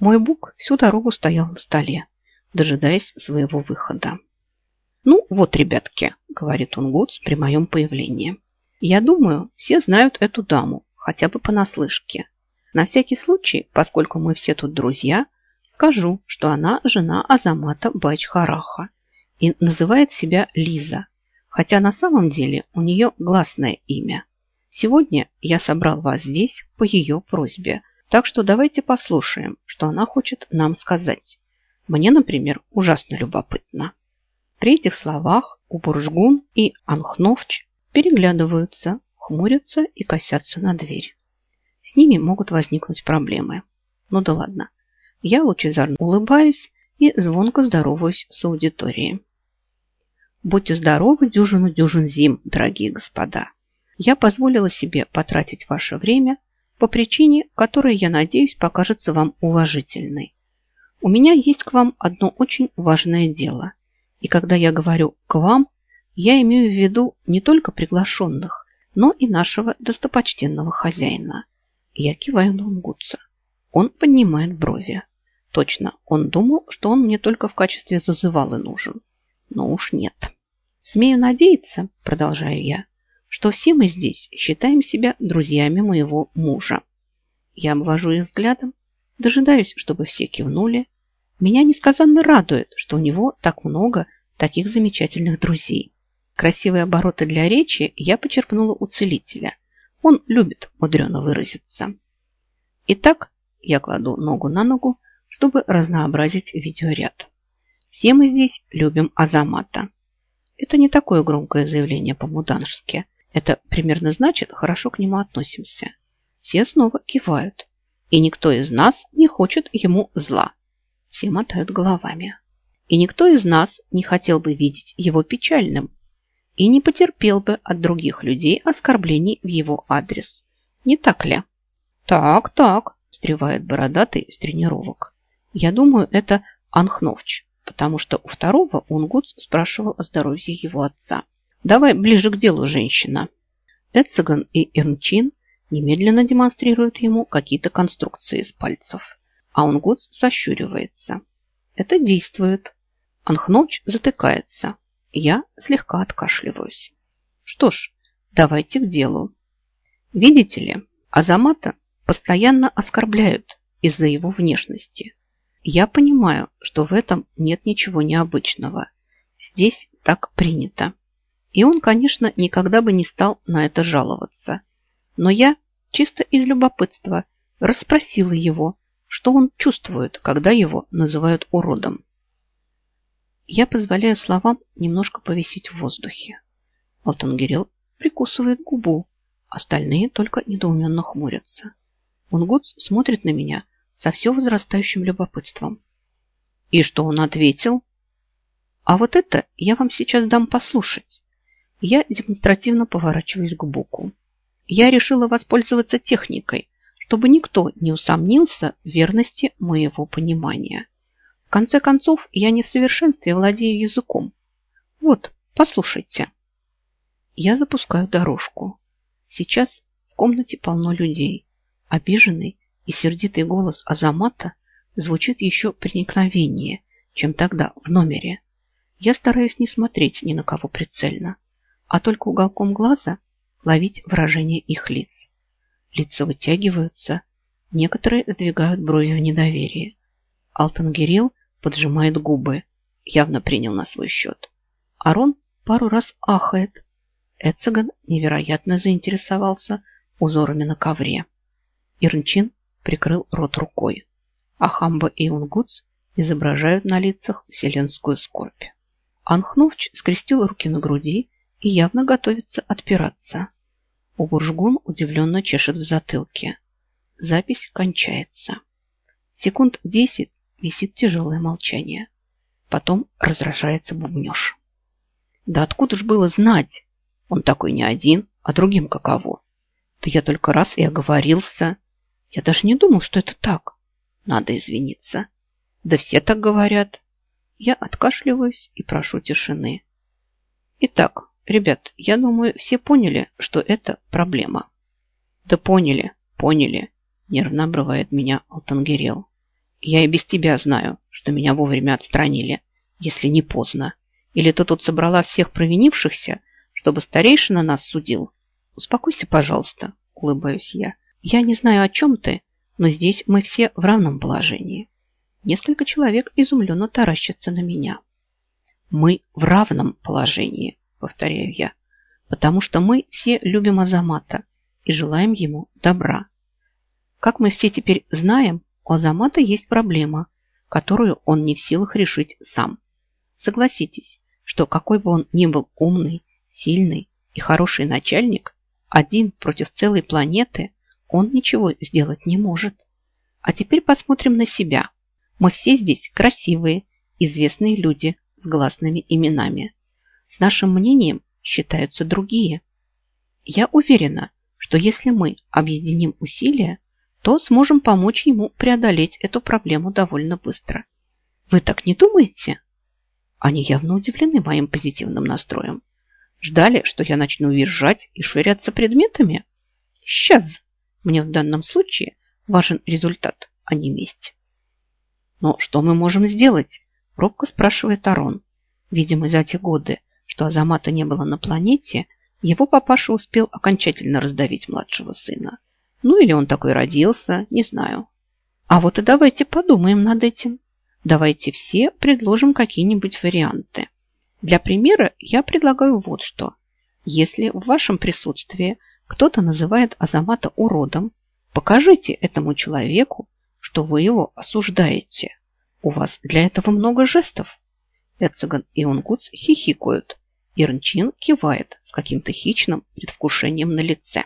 Мой бук всю дорогу стоял на столе, дожидаясь своего выхода. «Ну вот, ребятки», — говорит он Гудс при моем появлении. «Я думаю, все знают эту даму, хотя бы понаслышке. На всякий случай, поскольку мы все тут друзья, скажу, что она жена Азамата Бачхараха и называет себя Лиза, хотя на самом деле у нее гласное имя. Сегодня я собрал вас здесь по ее просьбе, так что давайте послушаем, что она хочет нам сказать. Мне, например, ужасно любопытно. При этих словах Убуржгун и Анхновч переглядываются, хмурятся и косятся на дверь. С ними могут возникнуть проблемы. Ну да ладно. Я лучезарно улыбаюсь и звонко здороваюсь с аудиторией. Будьте здоровы, дюжину дюжин зим, дорогие господа. Я позволила себе потратить ваше время по причине, которая, я надеюсь, покажется вам уважительной. У меня есть к вам одно очень важное дело. И когда я говорю «к вам», я имею в виду не только приглашенных, но и нашего достопочтенного хозяина. Я киваю на Унгутца. Он поднимает брови. Точно, он думал, что он мне только в качестве зазывалы нужен. Но уж нет. Смею надеяться, продолжаю я, что все мы здесь считаем себя друзьями моего мужа. Я обвожу их взглядом, дожидаюсь, чтобы все кивнули. Меня несказанно радует, что у него так много таких замечательных друзей. Красивые обороты для речи я почерпнула у целителя. Он любит мудрено выразиться. Итак, я кладу ногу на ногу, чтобы разнообразить видеоряд. Все мы здесь любим Азамата. Это не такое громкое заявление по-муданжски. Это примерно значит, хорошо к нему относимся. Все снова кивают. И никто из нас не хочет ему зла. Все мотают головами. И никто из нас не хотел бы видеть его печальным и не потерпел бы от других людей оскорблений в его адрес. Не так ли? Так, так, встревает бородатый с тренировок. Я думаю, это Анхновч, потому что у второго Унгутс спрашивал о здоровье его отца. Давай ближе к делу, женщина. Эцеган и Ирнчин немедленно демонстрируют ему какие-то конструкции из пальцев, а Унгутс сощуривается. Это действует. Анхновч затыкается. Я слегка откашливаюсь. Что ж, давайте к делу. Видите ли, Азамата постоянно оскорбляют из-за его внешности. Я понимаю, что в этом нет ничего необычного. Здесь так принято. И он, конечно, никогда бы не стал на это жаловаться. Но я, чисто из любопытства, расспросила его, что он чувствует, когда его называют уродом. Я позволяю словам немножко повисеть в воздухе. Алтангирел прикусывает губу, остальные только недоуменно хмурятся. Унгутс смотрит на меня со все возрастающим любопытством. И что он ответил? А вот это я вам сейчас дам послушать. Я демонстративно поворачиваюсь к Буку. Я решила воспользоваться техникой, чтобы никто не усомнился в верности моего понимания. В конце концов, я не в совершенстве владею языком. Вот, послушайте. Я запускаю дорожку. Сейчас в комнате полно людей. Обиженный и сердитый голос Азамата звучит еще проникновеннее, чем тогда в номере. Я стараюсь не смотреть ни на кого прицельно, а только уголком глаза ловить выражение их лиц. Лица вытягиваются, некоторые сдвигают брови в недоверии. Алтангирил поджимает губы, явно принял на свой счет. Арон пару раз ахает. Эцеган невероятно заинтересовался узорами на ковре. Ирнчин прикрыл рот рукой, а Хамба и Унгутс изображают на лицах вселенскую скорбь. Анхновч скрестил руки на груди и явно готовится отпираться. Убуржгун удивленно чешет в затылке. Запись кончается. Секунд десять Висит тяжелое молчание. Потом разражается бубнеж. Да откуда ж было знать? Он такой не один, а другим каково. Да я только раз и оговорился. Я даже не думал, что это так. Надо извиниться. Да все так говорят. Я откашливаюсь и прошу тишины. Итак, ребят, я думаю, все поняли, что это проблема. Да поняли, поняли, нервно обрывает меня Алтангерел. Я и без тебя знаю, что меня вовремя отстранили, если не поздно. Или ты тут собрала всех провинившихся, чтобы старейшина нас судил? Успокойся, пожалуйста, улыбаюсь я. Я не знаю, о чем ты, но здесь мы все в равном положении. Несколько человек изумленно таращатся на меня. Мы в равном положении, повторяю я, потому что мы все любим Азамата и желаем ему добра. Как мы все теперь знаем, у Азамата есть проблема, которую он не в силах решить сам. Согласитесь, что какой бы он ни был умный, сильный и хороший начальник, один против целой планеты он ничего сделать не может. А теперь посмотрим на себя. Мы все здесь красивые, известные люди с гласными именами. С нашим мнением считаются другие. Я уверена, что если мы объединим усилия, то сможем помочь ему преодолеть эту проблему довольно быстро. Вы так не думаете? Они явно удивлены моим позитивным настроем. Ждали, что я начну визжать и швыряться предметами? Сейчас! Мне в данном случае важен результат, а не месть. Но что мы можем сделать? Робко спрашивает Арон. Видимо, за те годы, что Азамата не было на планете, его папаша успел окончательно раздавить младшего сына. Ну или он такой родился, не знаю. А вот и давайте подумаем над этим. Давайте все предложим какие-нибудь варианты. Для примера я предлагаю вот что. Если в вашем присутствии кто-то называет Азамата уродом, покажите этому человеку, что вы его осуждаете. У вас для этого много жестов. Эцеган и Унгутс хихикают. Ирнчин кивает с каким-то хищным предвкушением на лице.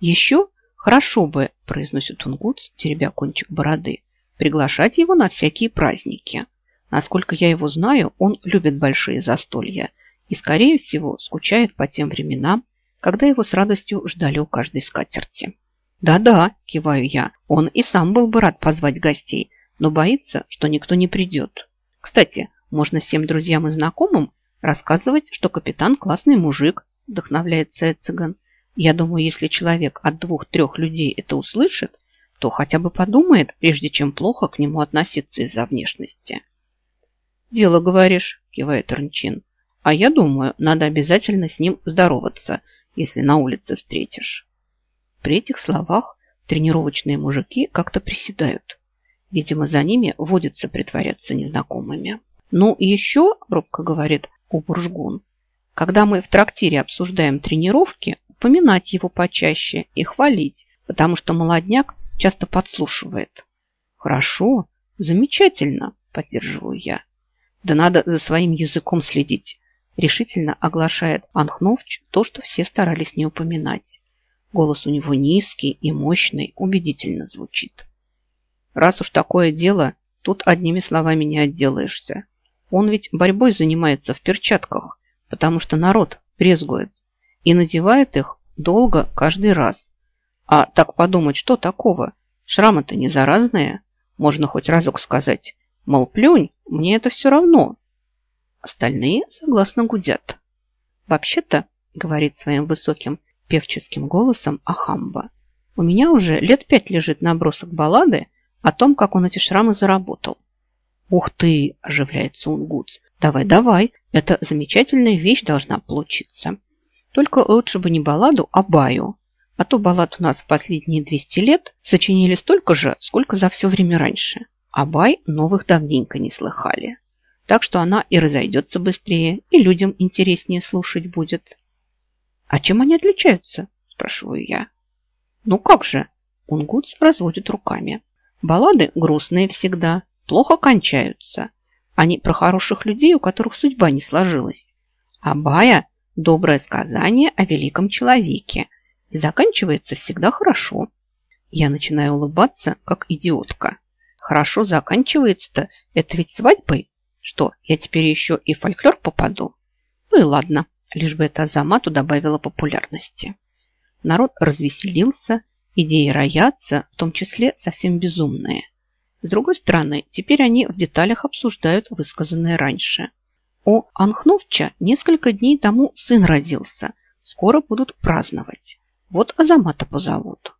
Еще хорошо бы, произносит Унгутс, теребя кончик бороды, приглашать его на всякие праздники. Насколько я его знаю, он любит большие застолья и, скорее всего, скучает по тем временам, когда его с радостью ждали у каждой скатерти. «Да-да», – киваю я, – он и сам был бы рад позвать гостей, но боится, что никто не придет. Кстати, можно всем друзьям и знакомым рассказывать, что капитан классный мужик, вдохновляется Эциган. Я думаю, если человек от двух-трех людей это услышит, то хотя бы подумает, прежде чем плохо к нему относиться из-за внешности. «Дело, говоришь», – кивает Рнчин. «А я думаю, надо обязательно с ним здороваться, если на улице встретишь». При этих словах тренировочные мужики как-то приседают. Видимо, за ними водится притворяться незнакомыми. Ну еще, робко говорит Убуржгун, когда мы в трактире обсуждаем тренировки, упоминать его почаще и хвалить, потому что молодняк часто подслушивает. Хорошо, замечательно, поддерживаю я. Да надо за своим языком следить, решительно оглашает Анхновч то, что все старались не упоминать. Голос у него низкий и мощный, убедительно звучит. Раз уж такое дело, тут одними словами не отделаешься. Он ведь борьбой занимается в перчатках, потому что народ брезгует и надевает их долго каждый раз. А так подумать, что такого? Шрамы-то не заразные. Можно хоть разок сказать, мол, плюнь, мне это все равно. Остальные согласно гудят. Вообще-то, говорит своим высоким певческим голосом Ахамба. У меня уже лет пять лежит набросок баллады о том, как он эти шрамы заработал. «Ух ты!» – оживляется Унгутс. «Давай, давай! Эта замечательная вещь должна получиться. Только лучше бы не балладу, а баю. А то баллад у нас в последние 200 лет сочинили столько же, сколько за все время раньше. А бай новых давненько не слыхали. Так что она и разойдется быстрее, и людям интереснее слушать будет. «А чем они отличаются?» – спрашиваю я. «Ну как же?» – Унгутс разводит руками. «Баллады грустные всегда, плохо кончаются. Они про хороших людей, у которых судьба не сложилась. А бая – доброе сказание о великом человеке и заканчивается всегда хорошо. Я начинаю улыбаться, как идиотка. Хорошо заканчивается-то, это ведь свадьбой. Что, я теперь еще и в фольклор попаду? Ну и ладно лишь бы это Азамату добавило популярности. Народ развеселился, идеи роятся, в том числе совсем безумные. С другой стороны, теперь они в деталях обсуждают высказанное раньше. У Анхновча несколько дней тому сын родился. Скоро будут праздновать. Вот Азамата позовут.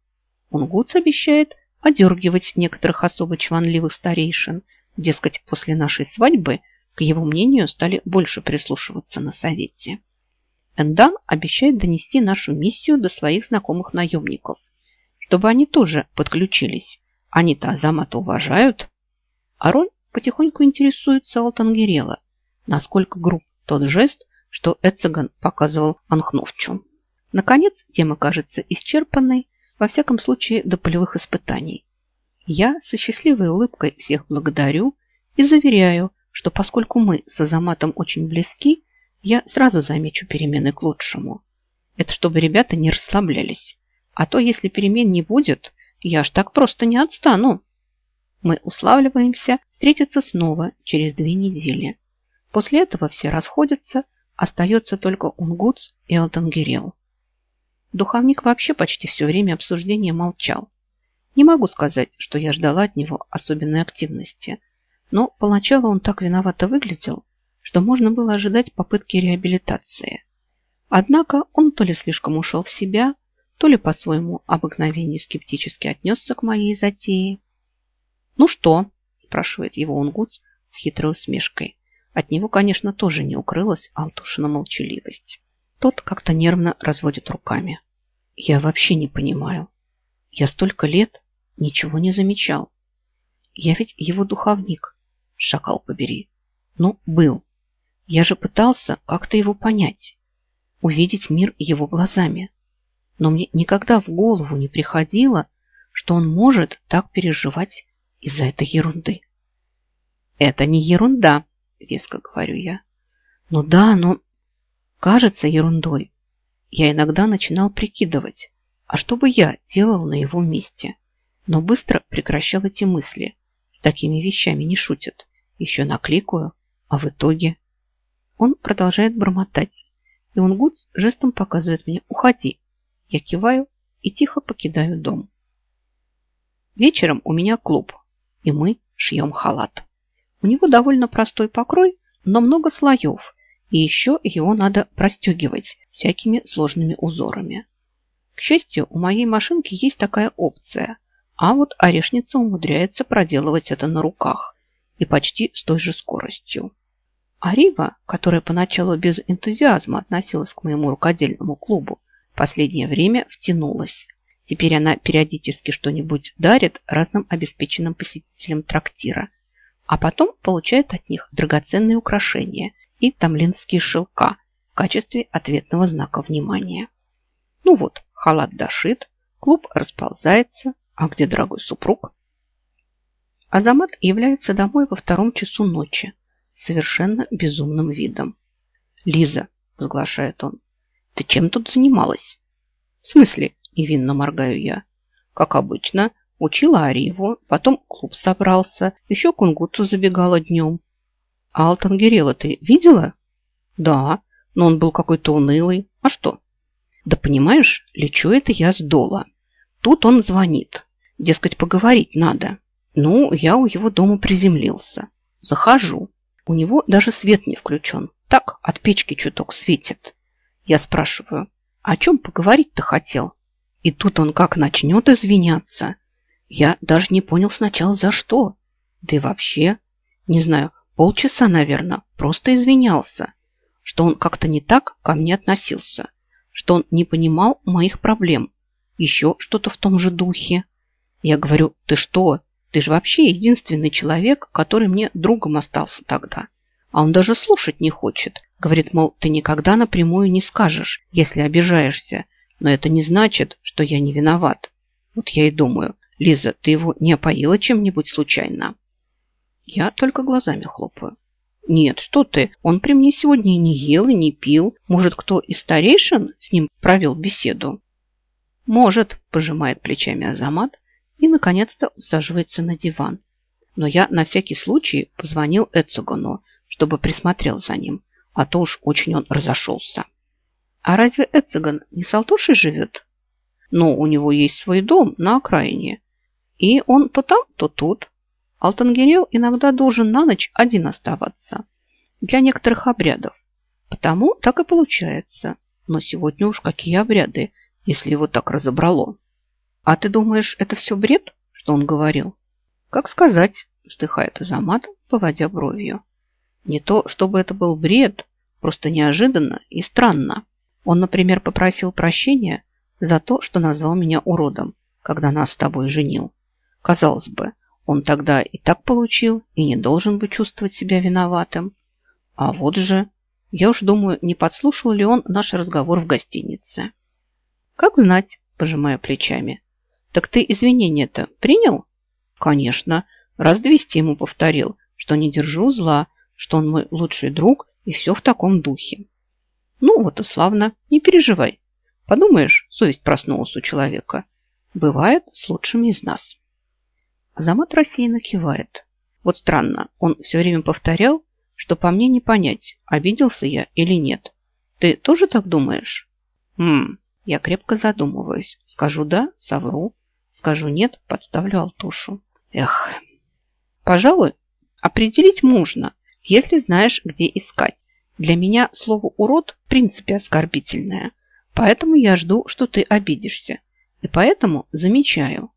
Унгутс обещает одергивать некоторых особо чванливых старейшин. Дескать, после нашей свадьбы к его мнению стали больше прислушиваться на совете. Эндан обещает донести нашу миссию до своих знакомых наемников, чтобы они тоже подключились. Они-то Азамата уважают. Ароль потихоньку интересуется Алтангерела, насколько груб тот жест, что Эцеган показывал Анхновчу. Наконец, тема кажется исчерпанной, во всяком случае до полевых испытаний. Я со счастливой улыбкой всех благодарю и заверяю, что поскольку мы с Азаматом очень близки, я сразу замечу перемены к лучшему. Это чтобы ребята не расслаблялись. А то, если перемен не будет, я ж так просто не отстану. Мы уславливаемся встретиться снова через две недели. После этого все расходятся, остается только Унгутс и Алтангерел. Духовник вообще почти все время обсуждения молчал. Не могу сказать, что я ждала от него особенной активности, но поначалу он так виновато выглядел, что можно было ожидать попытки реабилитации. Однако он то ли слишком ушел в себя, то ли по своему обыкновению скептически отнесся к моей затее. «Ну что?» – спрашивает его Унгутс с хитрой усмешкой. От него, конечно, тоже не укрылась Алтушина молчаливость. Тот как-то нервно разводит руками. Я вообще не понимаю. Я столько лет ничего не замечал. Я ведь его духовник, шакал побери. Ну, был. Я же пытался как-то его понять, увидеть мир его глазами. Но мне никогда в голову не приходило, что он может так переживать из-за этой ерунды. Это не ерунда, веско говорю я. Ну да, но кажется ерундой. Я иногда начинал прикидывать, а что бы я делал на его месте? Но быстро прекращал эти мысли. С такими вещами не шутят. Еще накликаю, а в итоге... Он продолжает бормотать, и Унгутс жестом показывает мне «Уходи». Я киваю и тихо покидаю дом. Вечером у меня клуб, и мы шьем халат. У него довольно простой покрой, но много слоев, и еще его надо простегивать всякими сложными узорами. К счастью, у моей машинки есть такая опция, а вот орешница умудряется проделывать это на руках и почти с той же скоростью. Арива, которая поначалу без энтузиазма относилась к моему рукодельному клубу, последнее время втянулась. Теперь она периодически что-нибудь дарит разным обеспеченным посетителям трактира, а потом получает от них драгоценные украшения и тамлинские шелка в качестве ответного знака внимания. Ну вот, халат дошит, клуб расползается, а где дорогой супруг? Азамат является домой во втором часу ночи, совершенно безумным видом. «Лиза», – возглашает он, – «ты чем тут занималась?» «В смысле?» – невинно моргаю я. «Как обычно, учила Ариву, потом клуб собрался, еще кунгуту забегала днем. А Алтангерела ты видела? Да, но он был какой-то унылый. А что? Да понимаешь, лечу это я с дола. Тут он звонит. Дескать, поговорить надо. Ну, я у его дома приземлился. Захожу. У него даже свет не включен. Так, от печки чуток светит. Я спрашиваю, о чем поговорить-то хотел? И тут он как начнет извиняться. Я даже не понял сначала, за что. Да и вообще, не знаю, Полчаса, наверное, просто извинялся, что он как-то не так ко мне относился, что он не понимал моих проблем. Еще что-то в том же духе. Я говорю, ты что? Ты же вообще единственный человек, который мне другом остался тогда. А он даже слушать не хочет. Говорит, мол, ты никогда напрямую не скажешь, если обижаешься. Но это не значит, что я не виноват. Вот я и думаю, Лиза, ты его не опоила чем-нибудь случайно? Я только глазами хлопаю. Нет, что ты, он при мне сегодня и не ел, и не пил. Может, кто из старейшин с ним провел беседу? Может, пожимает плечами Азамат и, наконец-то, усаживается на диван. Но я на всякий случай позвонил Эцугану, чтобы присмотрел за ним, а то уж очень он разошелся. А разве Эциган не с Алтушей живет? Ну, у него есть свой дом на окраине, и он то там, то тут. Алтангирел иногда должен на ночь один оставаться для некоторых обрядов. Потому так и получается. Но сегодня уж какие обряды, если его так разобрало. А ты думаешь, это все бред, что он говорил. Как сказать, вздыхает Азамат, поводя бровью. Не то, чтобы это был бред, просто неожиданно и странно. Он, например, попросил прощения за то, что назвал меня уродом, когда нас с тобой женил. Казалось бы, он тогда и так получил, и не должен бы чувствовать себя виноватым. А вот же, я уж думаю, не подслушал ли он наш разговор в гостинице. Как знать, пожимая плечами. Так ты извинения-то принял? Конечно, раз двести ему повторил, что не держу зла, что он мой лучший друг и все в таком духе. Ну вот и славно, не переживай. Подумаешь, совесть проснулась у человека. Бывает с лучшими из нас. Азамат рассеянно кивает. Вот странно, он все время повторял, что по мне не понять, обиделся я или нет. Ты тоже так думаешь? Хм, я крепко задумываюсь. Скажу «да», совру. Скажу «нет», подставлю алтушу. Эх, пожалуй, определить можно, если знаешь, где искать. Для меня слово «урод» в принципе оскорбительное. Поэтому я жду, что ты обидишься. И поэтому замечаю.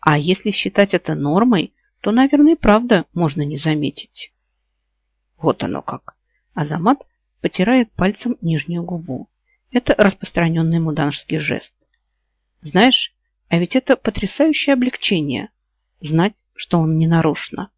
А если считать это нормой, то, наверное, правда можно не заметить. Вот оно как. Азамат потирает пальцем нижнюю губу. Это распространенный муданский жест. Знаешь, а ведь это потрясающее облегчение. Знать, что он не нарочно.